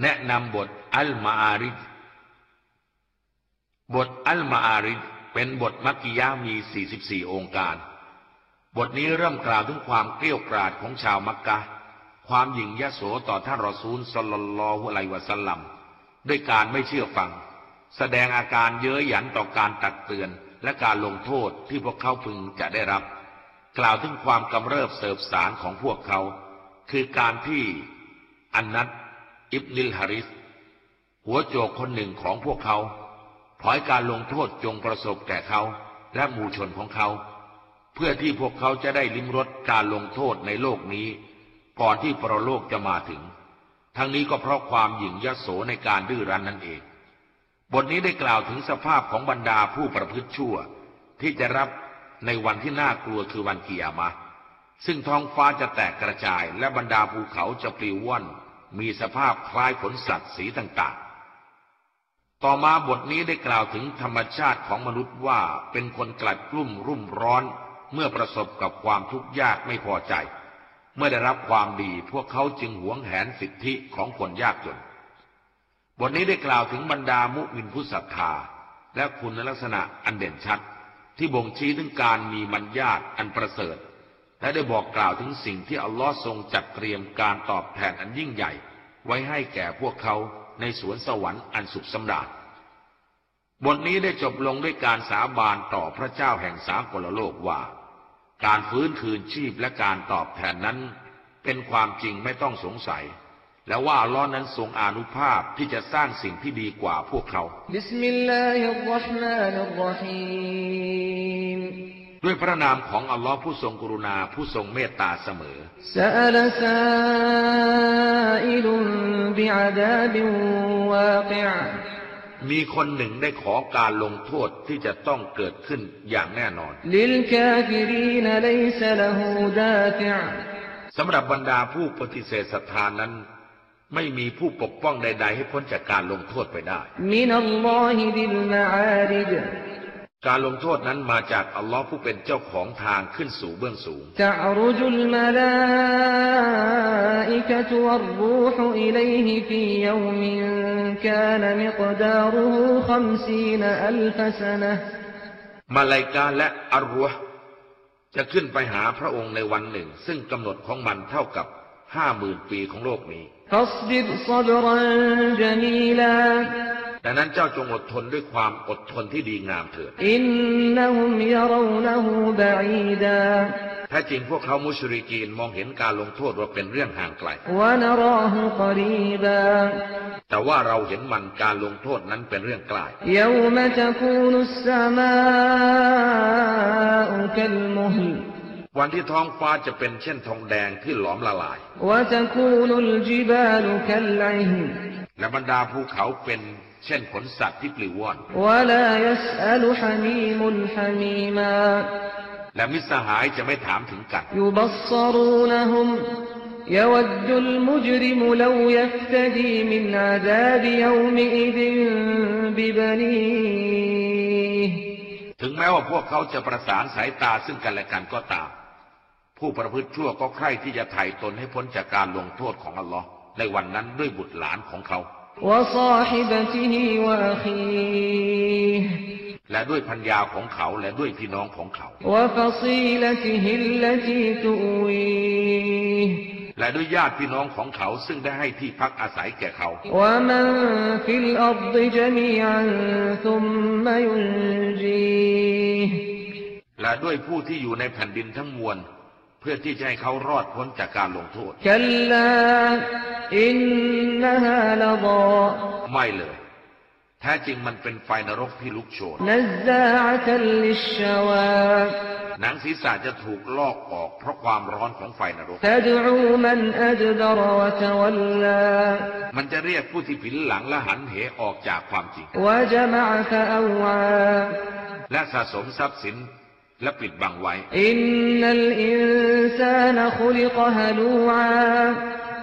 แนะนำบทอัลมาอาริดบทอัลมาอาริดเป็นบทมักกิยามี 44 องค์การ บทนี้เริ่มกล่าวถึงความเกลี้ยกล่อมของชาวมักกะ ความหยิ่งยโสต่อท่านรอซูลสลลลอฮุอะลัยวะสัลลัม ด้วยการไม่เชื่อฟัง แสดงอาการเย้ยหยันต่อการตักเตือนและการลงโทษที่พวกเขาพึงจะได้รับ กล่าวถึงความกำเริบเสบสารของพวกเขา คือการที่อันนัต อิบนิลฮาริสหัวโจกคนหนึ่งของพวกเขาขอให้การลงโทษจงประสบแก่เขาและหมู่ชนของเขา เพื่อที่พวกเขาจะได้ลิ้มรสการลงโทษในโลกนี้ ก่อนที่ปรโลกจะมาถึง ทั้งนี้ก็เพราะความหยิ่งยโสในการดื้อรั้นนั่นเอง บทนี้ได้กล่าวถึงสภาพของบรรดาผู้ประพฤติชั่ว ที่จะรับในวันที่น่ากลัวคือวันกิยามะ ซึ่งท้องฟ้าจะแตกกระจายและบรรดาภูเขาจะปลิวว่อน มีสภาพคล้ายขนสัตว์สีต่างๆ ต่อมาบทนี้ได้กล่าวถึงธรรมชาติของมนุษย์ว่าเป็นคนกลัดกลุ่มรุ่มร้อน เมื่อประสบกับความทุกข์ยากไม่พอใจ เมื่อได้รับความดีพวกเขาจึงหวงแหนสิทธิของคนยากจน บทนี้ได้กล่าวถึงบรรดามุมินผู้ศรัทธา และคุณลักษณะอันเด่นชัด ที่บ่งชี้ถึงการมีมัญญาตอันประเสริฐ และได้บอกกล่าวถึงสิ่งที่อัลลอฮ์ทรงจัดเตรียมการตอบแทนอันยิ่งใหญ่ ไว้ให้แก่พวกเขาในสวนสวรรค์อันสุขสำราญบทนี้ได้จบลงด้วยการสาบานต่อพระเจ้าแห่งสากลโลกว่า การฟื้นคืนชีพและการตอบแทนนั้น เป็นความจริงไม่ต้องสงสัย และว่าล้อนั้นทรงอนุภาพที่จะสร้างสิ่งที่ดีกว่าพวกเขาبسم الله الرحمن الرحيم ด้วยพระนามของอัลลอฮ์ผู้ทรงกรุณาผู้ทรงเมตตาเสมอมีคนหนึ่งได้ขอการลงโทษที่จะต้องเกิดขึ้นอย่างแน่นอนสำหรับบรรดาผู้ปฏิเสธศรัทธานั้นไม่มีผู้ปกป้องใด ๆ ให้พ้นจากการลงโทษไปได้ การลงโทษนั้นมาจากอัลลอฮ์ผู้เป็นเจ้าของทางขึ้นสู่เบื้องสูงจะรุจุลมาลาอิกะตุวัรรูฮุอิลัยฮิฟียอมินกานมิกดารุฮุขัมซีนอัลฟสนะมาลายกาและอัรรุฮจะขึ้นไปหาพระองค์ในวันหนึ่ง ซึ่งกำหนดของมันเท่ากับห้าหมื่นปีของโลกนี้ ดังนั้นเจ้าจงอดทนด้วยความอดทนที่ดีงามเถิดอินนุมยารูนหูบะอีดาแท้จริงพวกเขามุชริกีนมองเห็นการลงโทษว่าเป็นเรื่องห่างไกลแต่ว่าเราเห็นมันการลงโทษนั้นเป็นเรื่องใกล้วันที่ท้องฟ้าจะเป็นเช่นทองแดงที่หลอมละลาย และบรรดาภูเขาเป็น เช่นขนสัตว์ที่ปลิวว่อนและมิสหายจะไม่ถามถึงกัน يود المجرم لو يفتدي من عذاب يومئذ ببنيه ถึงแม้ว่าพวกเขาจะประสานสายตาซึ่งกันและกันก็ตาม ผู้ประพฤติชั่วก็ใคร่ที่จะไถ่ตนให้พ้นจากการลงโทษของอัลลอฮ์ในวันนั้นด้วยบุตรหลานของเขา และด้วยพัญญาของเขาและด้วยพี่น้องของเขา และด้วยญาติพี่น้องของเขาซึ่งได้ให้ที่พักอาศัยแก่เขา และด้วยผู้ที่อยู่ในแผ่นดินทั้งมวลเพื่อที่จะให้เขารอดพ้นจากการลงโทษไม่เลย แท้จริงมันเป็นไฟนรกที่ลุกโชนหนังศีรษะจะถูกลอกออกเพราะความร้อนของไฟนรก มันจะเรียกผู้ที่ผินหลังและหันเหออกจากความจริง และสะสมทรัพย์สินและปิดบังไว้อินนัลอิน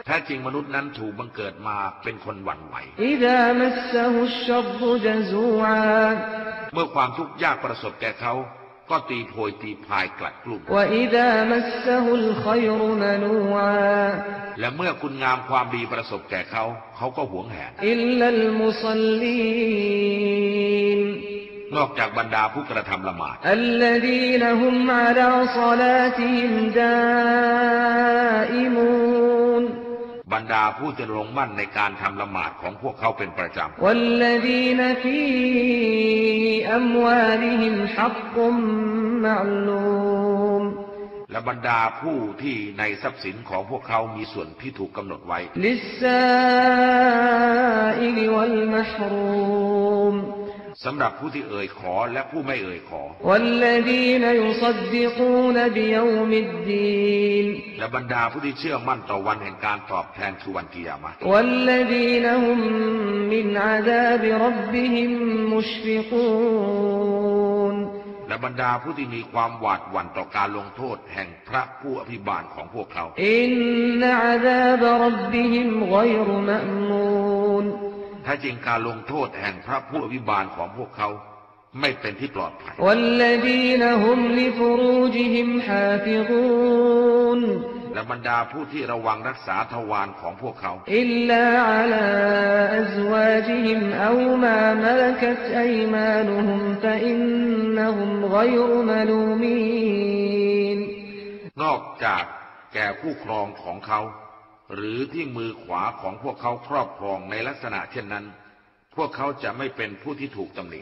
แท้จริงมนุษย์นั้นถูกบังเกิดมาเป็นคนหวั่นไหว เมื่อความทุกข์ยากประสบแก่เขา ก็ตีโพยตีพายกลัดกลุ่ม และเมื่อคุณงามความดีประสบแก่เขา เขาก็หวงแหน นอกจากบรรดาผู้กระทำละหมาดบรรดาผู้จะลงมั่นในการทำละหมาดของพวกเขาเป็นประจำและบรรดาผู้ที่ในทรัพย์สินของพวกเขามีส่วนที่ถูกกำหนดไว้ สำหรับผู้ที่เอ่ยขอและผู้ไม่เอ่ยขอ และบรรดาผู้ที่เชื่อมั่นต่อวันแห่งการตอบแทนคือวันกิยามะและบรรดาผู้ที่มีความหวาดหวั่นต่อการลงโทษแห่งพระผู้อภิบาลของพวกเขาอินอาซาบรับบิฮิมไกรมะมู ท้จริงการลงโทษแห่งพระผู้อภิบาลของพวกเขาไม่เป็นที่ปลอดภัยและบรรดาผู้ที่ระวังรักษาทวารของพวกเขานอกจากแก่ผู้ครองของเขา หรือที่มือขวาของพวกเขาครอบครองในลักษณะเช่นนั้น พวกเขาจะไม่เป็นผู้ที่ถูกตำหนิ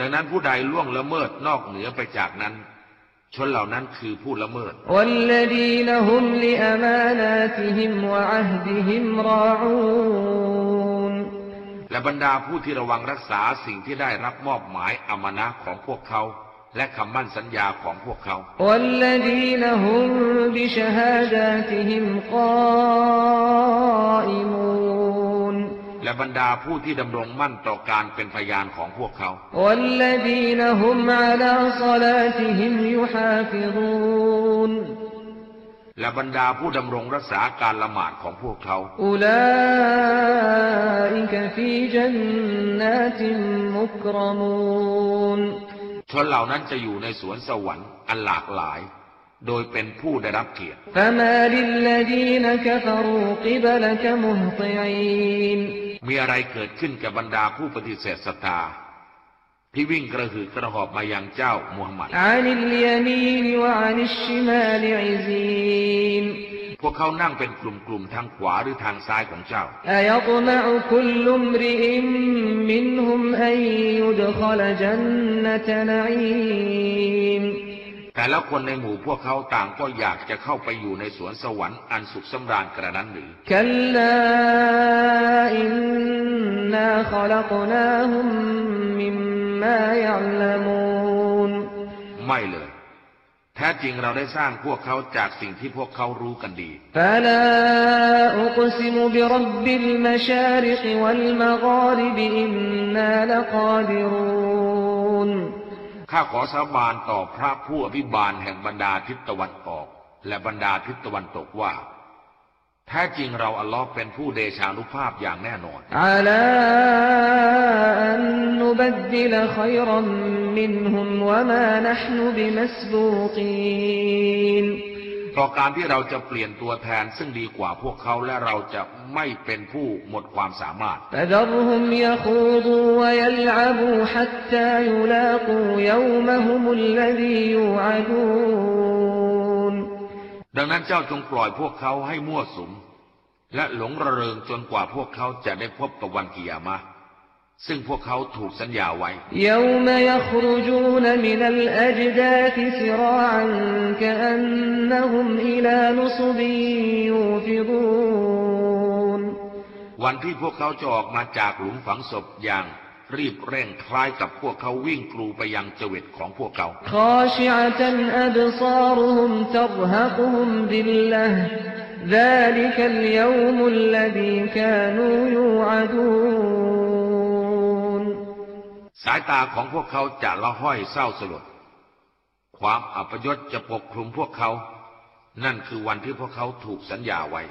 ดังนั้นผู้ใดล่วงละเมิดนอกเหนือไปจากนั้น ชนเหล่านั้นคือผู้ละเมิดและ และบรรดาผู้ที่ระวังรักษาสิ่งที่ได้รับมอบหมายอามนะของพวกเขา และคำมั่นสัญญาของพวกเขาและบรรดาผู้ที่ดำรงมั่นต่อการเป็นพยานของพวกเขา และ และบรรดาผู้ดำรงรักษาการละหมาดของพวกเขาอุลาอิกฟีจันนาติมุกรมูนชนเหล่านั้นจะอยู่ในสวนสวรรค์อันหลากหลาย โดยเป็นผู้ได้รับเกียรติมีอะไรเกิดขึ้นกับบรรดาผู้ปฏิเสธศรัทธา ที่วิ่งกระหืดกระหอบมายังเจ้ามูฮัมหมัดพวกเขานั่งเป็นกลุ่มๆทางขวาหรือทางซ้ายของเจ้า แต่ละคนในหมู่พวกเขาต่างก็อยากจะเข้าไปอยู่ในสวนสวรรค์อันสุขสำราญกระนั้นหรือคัลาอินนาขลกนาฮุมมิม มายัลมูนไม่เลย แท้จริงเราได้สร้างพวกเขาจากสิ่งที่พวกเขารู้กันดีฟาลาอุกซิมบิรับบิลมชาริกวัลมะการิบอินนาลกาดิรูนข้าขอสาบานต่อพระผู้อภิบาลแห่งบรรดาทิศตะวันออก และบรรดาทิศตะวันตกว่า แท้จริงเราอัลลอฮ์เป็นผู้เดชานุภาพอย่างแน่นอนอาาอนนุบราะกต่อการที่เราจะเปลี่ยนตัวแทนซึ่งดีกว่าพวกเขาและเราจะไม่เป็นผู้หมดความสามารถแต่ ดังนั้นเจ้าจงปล่อยพวกเขาให้มั่วสุม และหลงระเริงจนกว่าพวกเขาจะได้พบกับวันกิยามะซึ่งพวกเขาถูกสัญญาไว้วันที่พวกเขาจะออกมาจากหลุมฝังศพอย่าง รีบเร่งคล้ายกับพวกเขาวิ่งกลูไปยังเจวิตของพวกเขาสายตาของพวกเขาจะละห้อยเศร้าสลด ความอัปยศจะปกคลุมพวกเขา นั่นคือวันที่พวกเขาถูกสัญญาไว้